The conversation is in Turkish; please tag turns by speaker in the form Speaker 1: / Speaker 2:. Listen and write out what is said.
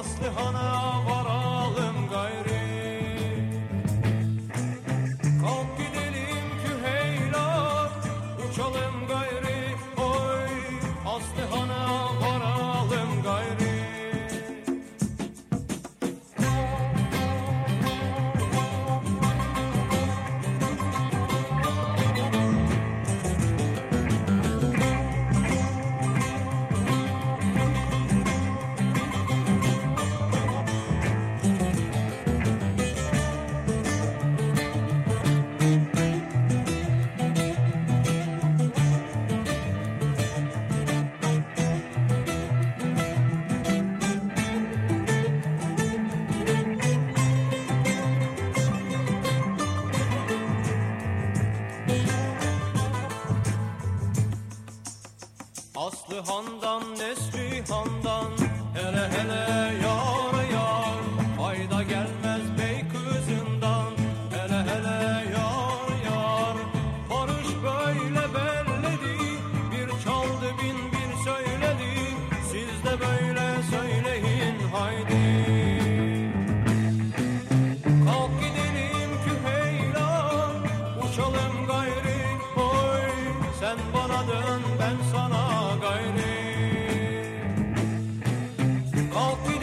Speaker 1: Aslıhan'a varalım Aslı handan nesli handan hele hele yar yar fayda gelmez. Quand